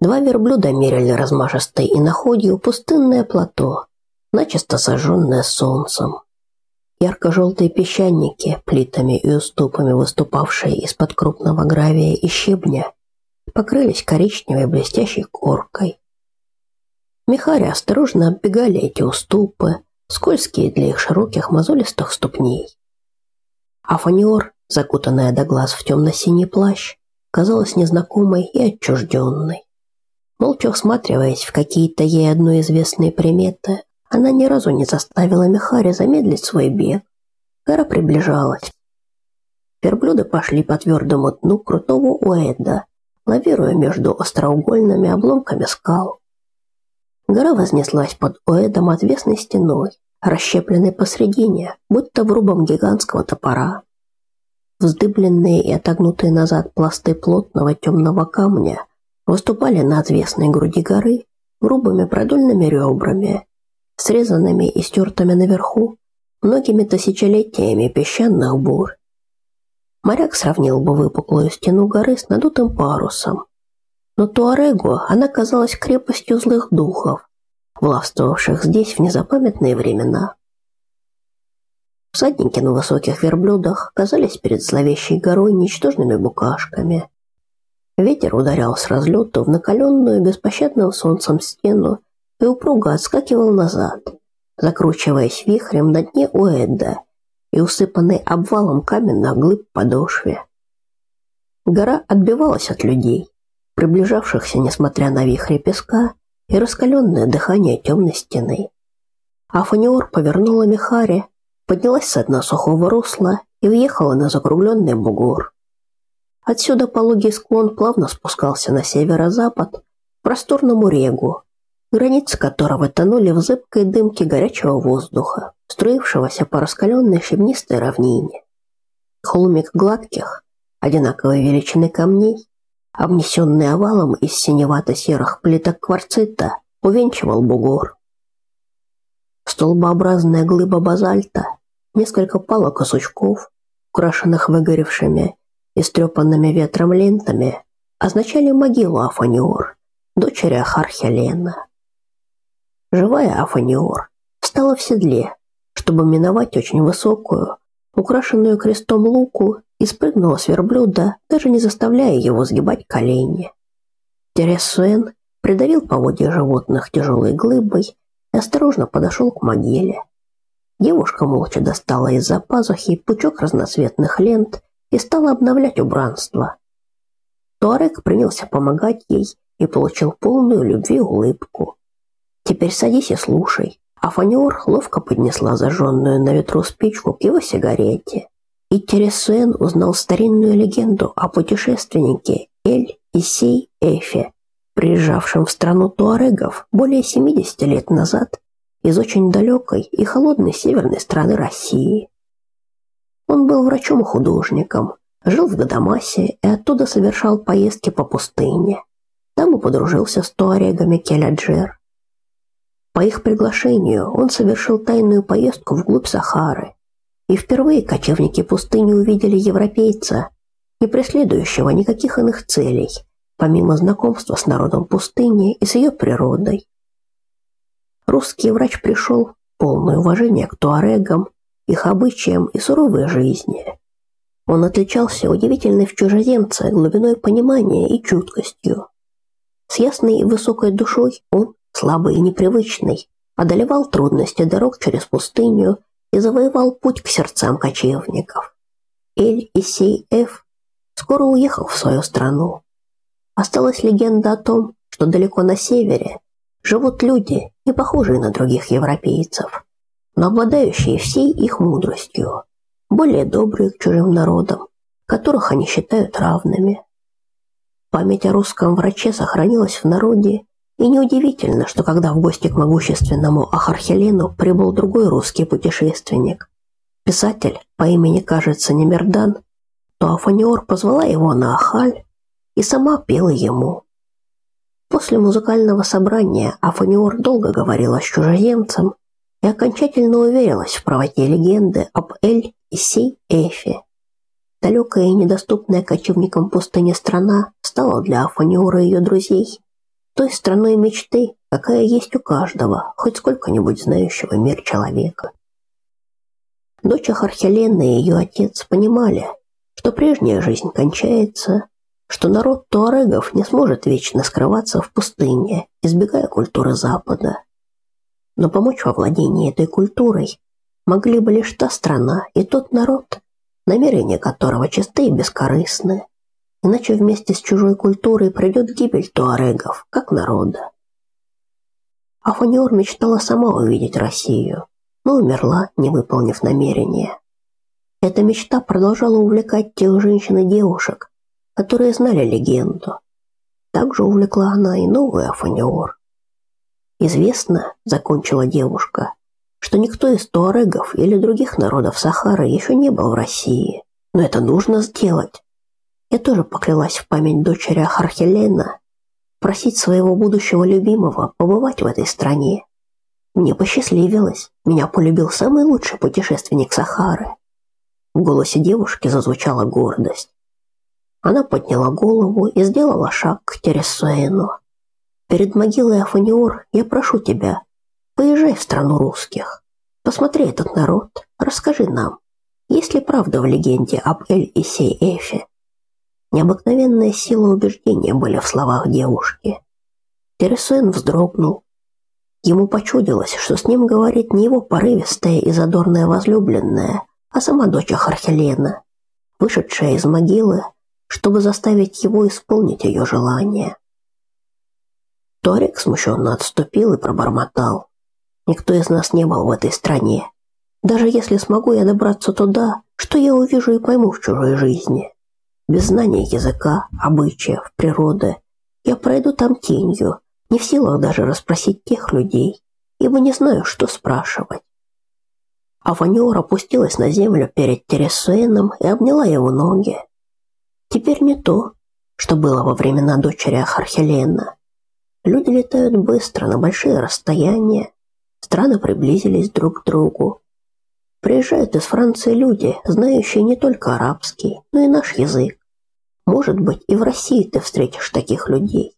Два верблюда мерили размашистой иноходью пустынное плато, начисто сожженное солнцем. Ярко-желтые песчаники, плитами и уступами выступавшие из-под крупного гравия и щебня, покрылись коричневой блестящей коркой. Михари осторожно оббегали эти уступы, скользкие для их широких мозолистых ступней. А фаниор, закутанная до глаз в темно-синий плащ, казалась незнакомой и отчужденной. Молча всматриваясь в какие-то ей одно известные приметы, она ни разу не заставила Михари замедлить свой бег. Гора приближалась. Верблюды пошли по твердому дну крутого уэда, лавируя между остроугольными обломками скал. Гора вознеслась под уэдом отвесной стеной, расщепленной посредине, будто врубом гигантского топора. Вздыбленные и отогнутые назад пласты плотного темного камня выступали на отвесной груди горы грубыми продольными ребрами, срезанными и стертыми наверху многими тысячелетиями песчаных бур. Моряк сравнил бы выпуклую стену горы с надутым парусом. Но Туарегу она казалась крепостью злых духов, властвовавших здесь в незапамятные времена. Всадники на высоких верблюдах казались перед зловещей горой ничтожными букашками. Ветер ударял с разлету в накаленную беспощадным солнцем стену и упруго отскакивал назад, закручиваясь вихрем на дне Уэдда и усыпанной обвалом каменных глыб подошве. Гора отбивалась от людей, приближавшихся, несмотря на вихри песка и раскаленное дыхание темной стены. Афаниор повернула Михари, поднялась с дна сухого русла и въехала на закругленный бугор. Отсюда пологий склон плавно спускался на северо-запад к просторному регу, границы которого тонули в зыбкой дымке горячего воздуха, струившегося по раскаленной щебнистой равнине. Холмик гладких, одинаковой величины камней, обнесенный овалом из синевато-серых плиток кварцита, увенчивал бугор. Столбообразная глыба базальта, несколько палок и сучков, украшенных выгоревшими истрепанными ветром лентами означали могилу Афаниор, дочери Ахархелена. Живая Афаниор встала в седле, чтобы миновать очень высокую, украшенную крестом луку, и спрыгнула с верблюда, даже не заставляя его сгибать колени. Тересуэн придавил поводья животных тяжелой глыбой и осторожно подошел к могиле. Девушка молча достала из-за пазухи пучок разноцветных лент и стала обновлять убранство. Туарек принялся помогать ей и получил полную любви улыбку. «Теперь садись и слушай». А Фаниор ловко поднесла зажженную на ветру спичку к его сигарете. И Тересуэн узнал старинную легенду о путешественнике Эль Исей Эфе, приезжавшем в страну туарегов более 70 лет назад из очень далекой и холодной северной страны России. Он был врачом-художником, жил в Гадамасе и оттуда совершал поездки по пустыне. Там и подружился с туарегами Келяджер. По их приглашению он совершил тайную поездку вглубь Сахары. И впервые кочевники пустыни увидели европейца, не преследующего никаких иных целей, помимо знакомства с народом пустыни и с ее природой. Русский врач пришел полное уважение к туарегам их обычаям и суровой жизни. Он отличался удивительной в чужеземце глубиной понимания и чуткостью. С ясной и высокой душой он, слабый и непривычный, одолевал трудности дорог через пустыню и завоевал путь к сердцам кочевников. Эль Исей Эф скоро уехал в свою страну. Осталась легенда о том, что далеко на севере живут люди, не похожие на других европейцев но обладающие всей их мудростью, более добрые к чужим народам, которых они считают равными. Память о русском враче сохранилась в народе, и неудивительно, что когда в гости к могущественному Ахархелену прибыл другой русский путешественник, писатель по имени, кажется, Немердан, то Афаниор позвала его на Ахаль и сама пела ему. После музыкального собрания Афаниор долго говорила с чужеземцем, и окончательно уверилась в правоте легенды об Эль и Сей Эфе. Далекая и недоступная кочевникам пустыне страна стала для Афаниора и ее друзей той страной мечты, какая есть у каждого, хоть сколько-нибудь знающего мир человека. Дочь Хархелена и ее отец понимали, что прежняя жизнь кончается, что народ туарегов не сможет вечно скрываться в пустыне, избегая культуры Запада. Но помочь во владении этой культурой могли бы лишь та страна и тот народ, намерения которого чисты и бескорыстны. Иначе вместе с чужой культурой придет гибель туарегов, как народа. Афаниор мечтала сама увидеть Россию, но умерла, не выполнив намерения. Эта мечта продолжала увлекать тех женщин и девушек, которые знали легенду. Также увлекла она и новую Афаниор. Известно, закончила девушка, что никто из туарегов или других народов Сахары еще не был в России. Но это нужно сделать. Я тоже поклялась в память дочери Ахархелена просить своего будущего любимого побывать в этой стране мне посчастливилось. Меня полюбил самый лучший путешественник Сахары. В голосе девушки зазвучала гордость. Она подняла голову и сделала шаг к Тересуэну. Перед могилой Афаниор я прошу тебя, поезжай в страну русских. Посмотри этот народ, расскажи нам, есть ли правда в легенде об Эль-Исей-Эфе? Необыкновенная сила убеждения были в словах девушки. Тересуэн вздрогнул, Ему почудилось, что с ним говорит не его порывистая и задорная возлюбленная, а сама дочь Хархелена, вышедшая из могилы, чтобы заставить его исполнить ее желание. Торик смущенно отступил и пробормотал. «Никто из нас не был в этой стране. Даже если смогу я добраться туда, что я увижу и пойму в чужой жизни? Без знания языка, обычаев, природы, я пройду там тенью, не в силах даже расспросить тех людей, ибо не знаю, что спрашивать. Аваньор опустилась на землю перед Тересуэном и обняла его ноги. Теперь не то, что было во времена дочери Ахархелена. Люди летают быстро на большие расстояния, страны приблизились друг к другу. Приезжают из Франции люди, знающие не только арабский, но и наш язык. Может быть, и в России ты встретишь таких людей.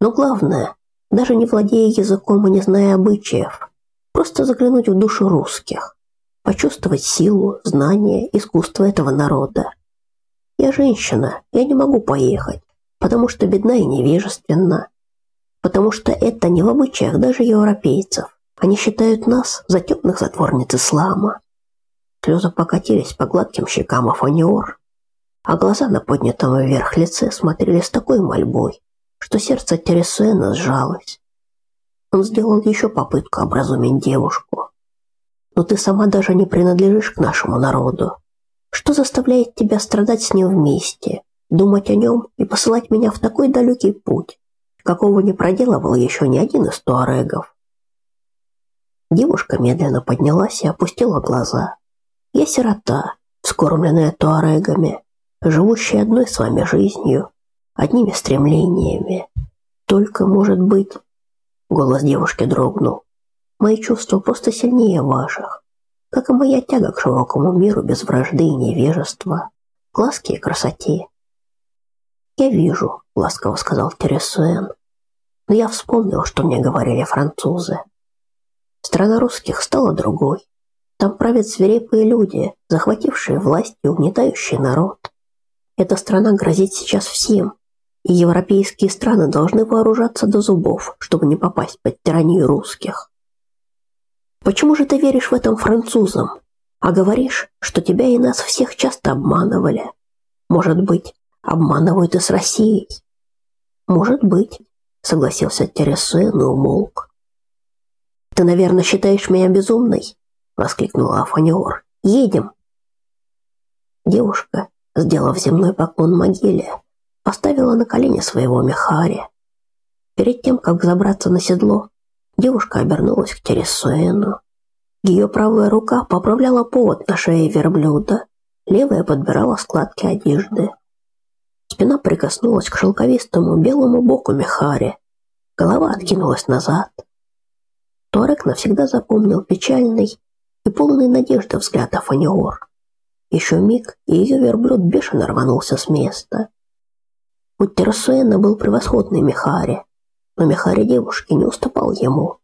Но главное, даже не владея языком и не зная обычаев, просто заглянуть в душу русских, почувствовать силу, знания, искусство этого народа. Я женщина, я не могу поехать, потому что бедна и невежественна, потому что это не в обычаях даже европейцев. Они считают нас за темных затворниц ислама. Слезы покатились по гладким щекам Афаниор, а глаза на поднятом вверх лице смотрели с такой мольбой, что сердце Тересуэна сжалось. Он сделал еще попытку образумить девушку. Но ты сама даже не принадлежишь к нашему народу. Что заставляет тебя страдать с ним вместе, думать о нем и посылать меня в такой далекий путь, какого не проделывал еще ни один из туарегов? Девушка медленно поднялась и опустила глаза. Я сирота, вскормленная туарегами, живущая одной с вами жизнью, одними стремлениями. Только, может быть, голос девушки дрогнул. Мои чувства просто сильнее ваших, как и моя тяга к широкому миру без вражды и невежества, к ласке и красоте. Я вижу, ласково сказал Тересуэн. Но я вспомнил, что мне говорили французы. Страна русских стала другой. Там правят свирепые люди, захватившие власть и угнетающий народ. Эта страна грозит сейчас всем, и европейские страны должны вооружаться до зубов, чтобы не попасть под тиранию русских. Почему же ты веришь в этом французам, а говоришь, что тебя и нас всех часто обманывали? Может быть, обманывают и с Россией? Может быть, согласился Тересуэн и умолк. Ты, наверное, считаешь меня безумной? воскликнула Афаниор. Едем. Девушка, сделав земной поклон могиле, поставила на колени своего Мехари. Перед тем, как забраться на седло, девушка обернулась к Тересуэну. Ее правая рука поправляла повод на шее верблюда, левая подбирала складки одежды. Спина прикоснулась к шелковистому белому боку Мехари. Голова откинулась назад. Торек навсегда запомнил печальный и полный надежды взгляд Афаниор. Еще миг, и ее верблюд бешено рванулся с места. У Терсуэна был превосходный Михари. но Михари девушки не уступал ему.